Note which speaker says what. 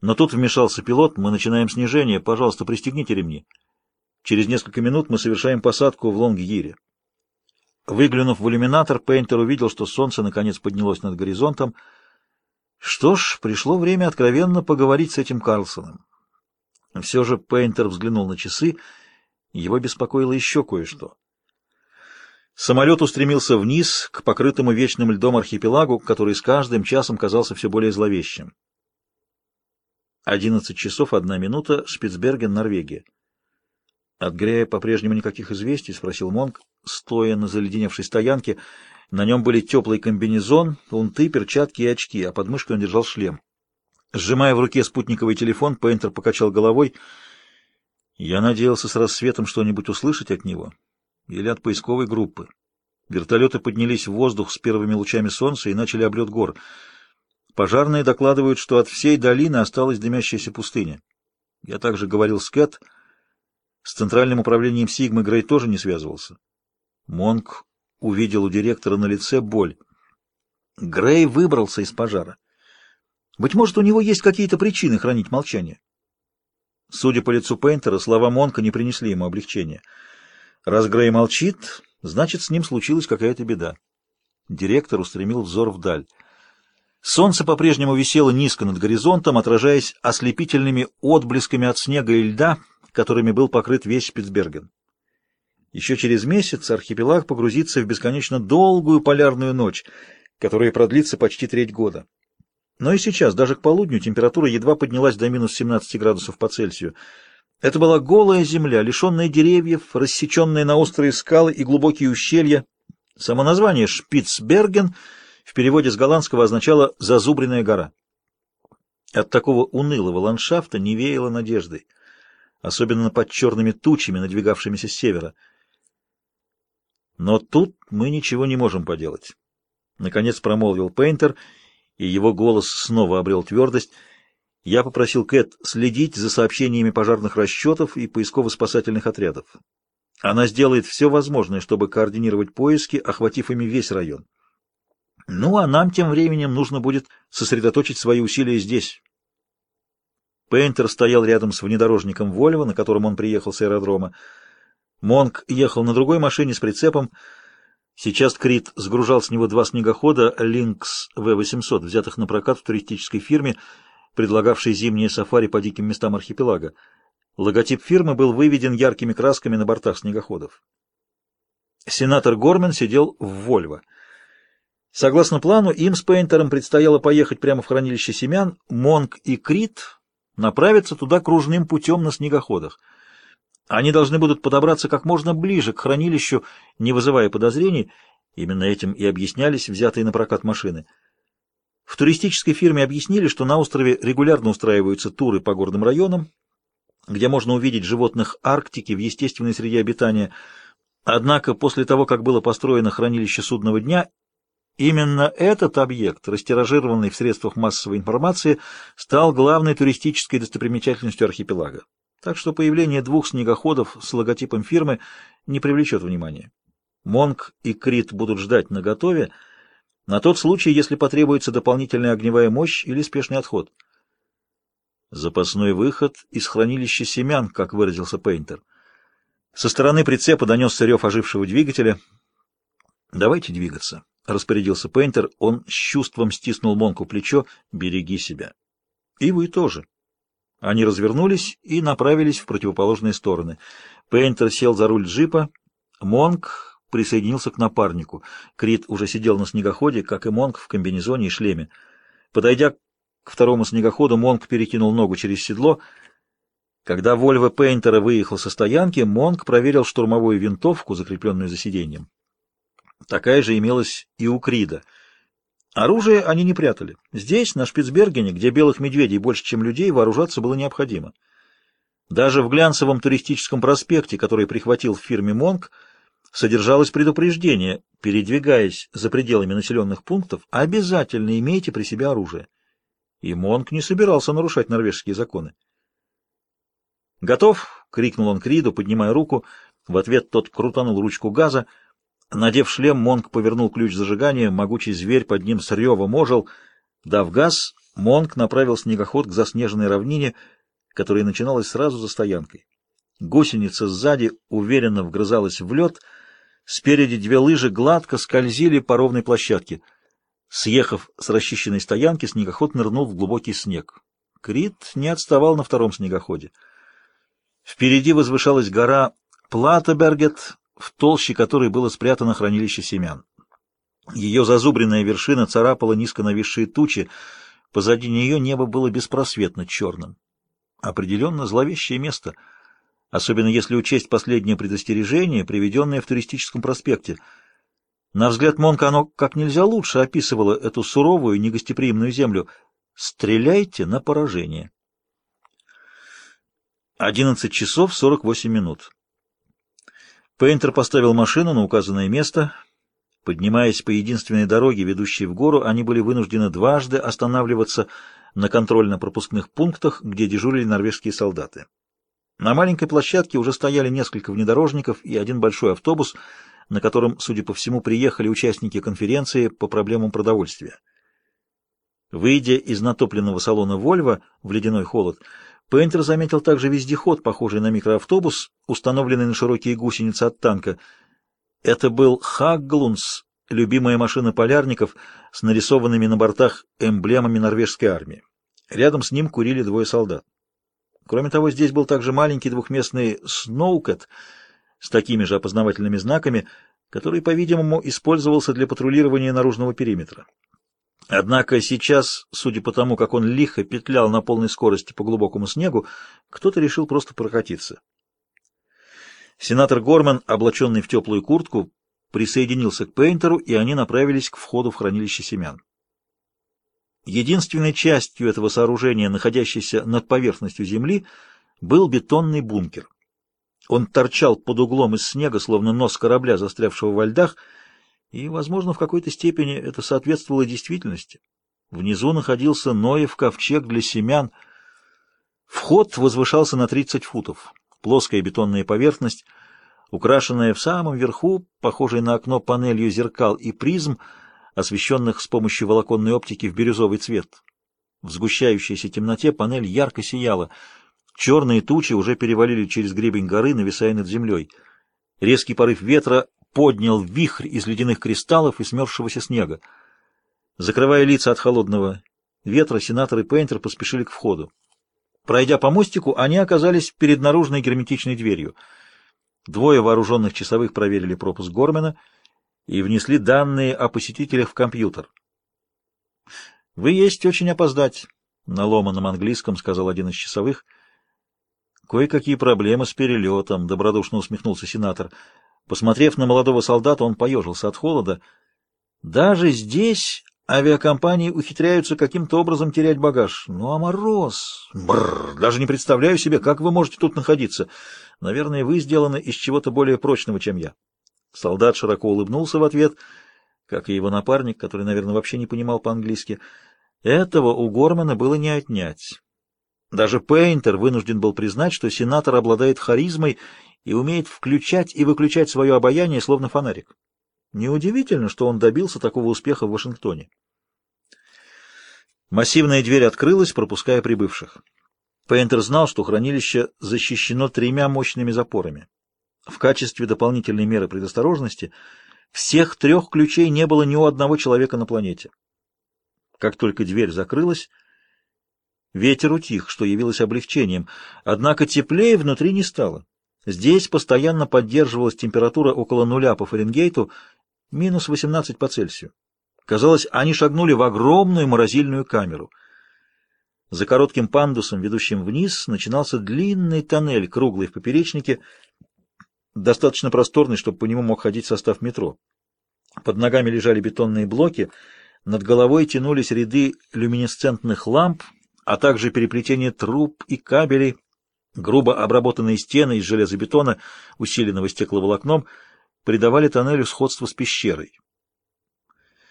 Speaker 1: Но тут вмешался пилот, мы начинаем снижение, пожалуйста, пристегните ремни. Через несколько минут мы совершаем посадку в Лонггире. Выглянув в иллюминатор, Пейнтер увидел, что солнце наконец поднялось над горизонтом. Что ж, пришло время откровенно поговорить с этим Карлсоном. Все же Пейнтер взглянул на часы, его беспокоило еще кое-что. Самолет устремился вниз, к покрытому вечным льдом архипелагу, который с каждым часом казался все более зловещим. Одиннадцать часов одна минута, Шпицберген, Норвегия. От Грея по-прежнему никаких известий, спросил Монк, стоя на заледеневшей стоянке. На нем были теплый комбинезон, унты, перчатки и очки, а под мышкой он держал шлем. Сжимая в руке спутниковый телефон, Пейнтер покачал головой. Я надеялся с рассветом что-нибудь услышать от него или от поисковой группы. Вертолеты поднялись в воздух с первыми лучами солнца и начали облет гор. Пожарные докладывают, что от всей долины осталась дымящаяся пустыня. Я также говорил с Кэт. С центральным управлением Сигмы Грей тоже не связывался. Монк увидел у директора на лице боль. Грей выбрался из пожара. Быть может, у него есть какие-то причины хранить молчание. Судя по лицу Пейнтера, слова Монка не принесли ему облегчения. Раз Грей молчит, значит, с ним случилась какая-то беда. Директор устремил взор вдаль. Солнце по-прежнему висело низко над горизонтом, отражаясь ослепительными отблесками от снега и льда, которыми был покрыт весь Спицберген. Еще через месяц архипелаг погрузится в бесконечно долгую полярную ночь, которая продлится почти треть года. Но и сейчас, даже к полудню, температура едва поднялась до минус 17 градусов по Цельсию — это была голая земля, лишенная деревьев, рассеченная на острые скалы и глубокие ущелья. Само название «Шпицберген» в переводе с голландского означало «зазубренная гора». От такого унылого ландшафта не веяло надеждой, особенно под черными тучами, надвигавшимися с севера. Но тут мы ничего не можем поделать. Наконец промолвил Пейнтер, и его голос снова обрел твердость — я попросил Кэт следить за сообщениями пожарных расчетов и поисково-спасательных отрядов. Она сделает все возможное, чтобы координировать поиски, охватив ими весь район. Ну, а нам тем временем нужно будет сосредоточить свои усилия здесь. Пейнтер стоял рядом с внедорожником «Вольво», на котором он приехал с аэродрома. Монк ехал на другой машине с прицепом. Сейчас Крит сгружал с него два снегохода «Линкс В-800», взятых на прокат в туристической фирме, предлагавший зимние сафари по диким местам архипелага. Логотип фирмы был выведен яркими красками на бортах снегоходов. Сенатор Гормен сидел в Вольво. Согласно плану, им с Пейнтером предстояло поехать прямо в хранилище семян. Монк и Крит направятся туда кружным путем на снегоходах. Они должны будут подобраться как можно ближе к хранилищу, не вызывая подозрений. Именно этим и объяснялись взятые на прокат машины. В туристической фирме объяснили, что на острове регулярно устраиваются туры по горным районам, где можно увидеть животных Арктики в естественной среде обитания. Однако после того, как было построено хранилище судного дня, именно этот объект, растиражированный в средствах массовой информации, стал главной туристической достопримечательностью архипелага. Так что появление двух снегоходов с логотипом фирмы не привлечет внимания. Монк и Крит будут ждать наготове, на тот случай, если потребуется дополнительная огневая мощь или спешный отход. Запасной выход из хранилища семян, как выразился Пейнтер. Со стороны прицепа донесся рев ожившего двигателя. «Давайте двигаться», — распорядился Пейнтер. Он с чувством стиснул Монку плечо. «Береги себя». «И вы тоже». Они развернулись и направились в противоположные стороны. Пейнтер сел за руль джипа. Монк присоединился к напарнику. Крит уже сидел на снегоходе, как и Монк в комбинезоне и шлеме. Подойдя к второму снегоходу, Монк перекинул ногу через седло. Когда Вольво Пейнтера выехал со стоянки, Монк проверил штурмовую винтовку, закрепленную за сиденьем. Такая же имелась и у Крида. Оружие они не прятали. Здесь, на Шпицбергене, где белых медведей больше, чем людей, вооружаться было необходимо. Даже в глянцевом туристическом проспекте, который прихватил в фирме Монк, содержалось предупреждение, передвигаясь за пределами населенных пунктов, обязательно имейте при себе оружие. И Монк не собирался нарушать норвежские законы. «Готов!» — крикнул он Криду, поднимая руку. В ответ тот крутанул ручку газа. Надев шлем, Монк повернул ключ зажигания, могучий зверь под ним с ревом ожил. Дав газ, Монк направил снегоход к заснеженной равнине, которая начиналась сразу за стоянкой. Гусеница сзади уверенно вгрызалась в лед, спереди две лыжи гладко скользили по ровной площадке. Съехав с расчищенной стоянки, снегоход нырнул в глубокий снег. Крит не отставал на втором снегоходе. Впереди возвышалась гора Платебергет, в толще которой было спрятано хранилище семян. Ее зазубренная вершина царапала низко нависшие тучи, позади нее небо было беспросветно черным. Определенно зловещее место, особенно если учесть последнее предостережение, приведенное в туристическом проспекте. На взгляд Монка оно как нельзя лучше описывало эту суровую, негостеприимную землю. «Стреляйте на поражение». 11 часов 48 минут. Пейнтер поставил машину на указанное место. Поднимаясь по единственной дороге, ведущей в гору, они были вынуждены дважды останавливаться на контрольно-пропускных пунктах, где дежурили норвежские солдаты. На маленькой площадке уже стояли несколько внедорожников и один большой автобус, на котором, судя по всему, приехали участники конференции по проблемам продовольствия. Выйдя из натопленного салона «Вольво» в ледяной холод, Пейнтер заметил также вездеход, похожий на микроавтобус, установленный на широкие гусеницы от танка. Это был Хагглунс, любимая машина полярников с нарисованными на бортах эмблемами норвежской армии. Рядом с ним курили двое солдат. Кроме того, здесь был также маленький двухместный «Сноукет» с такими же опознавательными знаками, который, по-видимому, использовался для патрулирования наружного периметра. Однако сейчас, судя по тому, как он лихо петлял на полной скорости по глубокому снегу, кто-то решил просто прокатиться. Сенатор Горман, облаченный в теплую куртку, присоединился к Пейнтеру, и они направились к входу в хранилище семян. Единственной частью этого сооружения, находящейся над поверхностью земли, был бетонный бункер. Он торчал под углом из снега, словно нос корабля, застрявшего во льдах, и, возможно, в какой-то степени это соответствовало действительности. Внизу находился Ноев ковчег для семян. Вход возвышался на 30 футов. Плоская бетонная поверхность, украшенная в самом верху, похожей на окно панелью зеркал и призм, освещенных с помощью волоконной оптики в бирюзовый цвет. В сгущающейся темноте панель ярко сияла. Черные тучи уже перевалили через гребень горы, нависая над землей. Резкий порыв ветра поднял вихрь из ледяных кристаллов и смерзшегося снега. Закрывая лица от холодного ветра, сенатор и Пейнтер поспешили к входу. Пройдя по мостику, они оказались перед наружной герметичной дверью. Двое вооруженных часовых проверили пропуск Гормена и внесли данные о посетителях в компьютер. «Вы есть очень опоздать», — на ломаном английском сказал один из часовых. «Кое-какие проблемы с перелетом», — добродушно усмехнулся сенатор. Посмотрев на молодого солдата, он поежился от холода. Даже здесь авиакомпании ухитряются каким-то образом терять багаж. Ну а мороз... Бррр, даже не представляю себе, как вы можете тут находиться. Наверное, вы сделаны из чего-то более прочного, чем я. Солдат широко улыбнулся в ответ, как и его напарник, который, наверное, вообще не понимал по-английски. Этого у Гормана было не отнять. Даже Пейнтер вынужден был признать, что сенатор обладает харизмой и умеет включать и выключать свое обаяние, словно фонарик. Неудивительно, что он добился такого успеха в Вашингтоне. Массивная дверь открылась, пропуская прибывших. Пейнтер знал, что хранилище защищено тремя мощными запорами. В качестве дополнительной меры предосторожности всех трех ключей не было ни у одного человека на планете. Как только дверь закрылась, ветер утих, что явилось облегчением, однако теплее внутри не стало. Здесь постоянно поддерживалась температура около нуля по Фаренгейту, минус 18 по Цельсию. Казалось, они шагнули в огромную морозильную камеру. За коротким пандусом, ведущим вниз, начинался длинный тоннель, круглый в поперечнике, достаточно просторный, чтобы по нему мог ходить состав метро. Под ногами лежали бетонные блоки, над головой тянулись ряды люминесцентных ламп, а также переплетение труб и кабелей, Грубо обработанные стены из железобетона, усиленного стекловолокном, придавали тоннелю сходство с пещерой.